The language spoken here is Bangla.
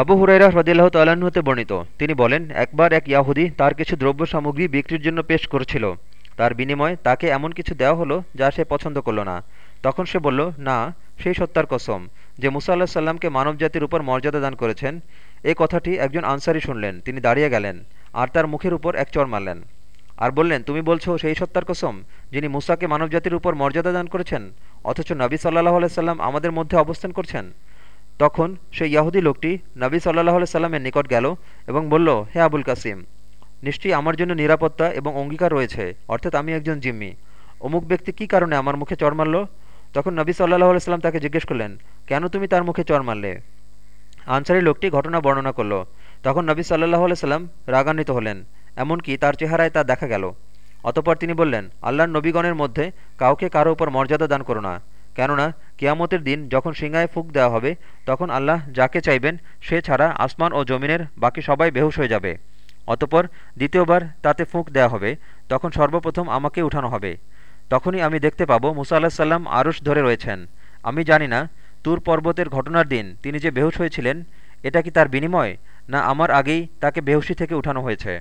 আবু হুরাইরা হ্রদিল্লাহ তাল্লাহ্ন হতে বর্ণিত। তিনি বলেন, একবার এক ইয়াহুদি তার কিছু দ্রব্য সামগ্রী বিক্রির জন্য পেশ করেছিল। তার বিনিময়ে তাকে এমন কিছু দেওয়া হলো যা সে পছন্দ করল না। তখন সে বলল, না, সেই সত্তার কসম। যে মুসা আল্লাহ সাল্লামকে মানবজাতির উপর মর্যাদা দান করেছেন এই কথাটি একজন আনসারি শুনলেন। তিনি দাঁড়িয়ে গেলেন আর তার মুখের উপর এক চর মারলেন। আর বললেন, তুমি বলছো সেই সত্তার কসম, যিনি মুসাকে মানবজাতির উপর মর্যাদা দান করেছেন, অথচ নবী সাল্লাহ আলাইসাল্লাম আমাদের মধ্যে অবস্থান করছেন? তখন সেই ইয়াহুদি লোকটি নবী সাল্লাহ সাল্লামের নিকট গেল এবং বলল, হে আবুল কাসিম, নিশ্চয়ই আমার জন্য নিরাপত্তা এবং অঙ্গীকার রয়েছে, অর্থাৎ আমি একজন জিম্মি। অমুক ব্যক্তি কি কারণে আমার মুখে চর মারল? তখন নবী সাল্লাহ আলাইসাল্লাম তাকে জিজ্ঞেস করলেন, কেন তুমি তার মুখে চর মারলে? আনসারি লোকটি ঘটনা বর্ণনা করল। তখন নবী সাল্লাহ আলাইসাল্লাম রাগান্বিত হলেন, এমনকি তার চেহারায় তা দেখা গেল। অতপর তিনি বললেন, আল্লাহর নবীগণের মধ্যে কাউকে কারও উপর মর্যাদা দান করো না, কেননা কিয়ামতের দিন যখন সিংহায় ফুক দেওয়া হবে, তখন আল্লাহ যাকে চাইবেন, সে ছাড়া আসমান ও জমিনের বাকি সবাই বেহুশ হয়ে যাবে। অতপর দ্বিতীয়বার তাতে ফুঁক দেওয়া হবে, তখন সর্বপ্রথম আমাকে উঠানো হবে। তখনই আমি দেখতে পাবো মুসা আল্লাহ সাল্লাম আরুশ ধরে রয়েছেন। আমি জানি না, তুর পর্বতের ঘটনার দিন তিনি যে বেহুশ হয়েছিলেন, এটা কি তার বিনিময়, না আমার আগেই তাকে বেহুশি থেকে উঠানো হয়েছে?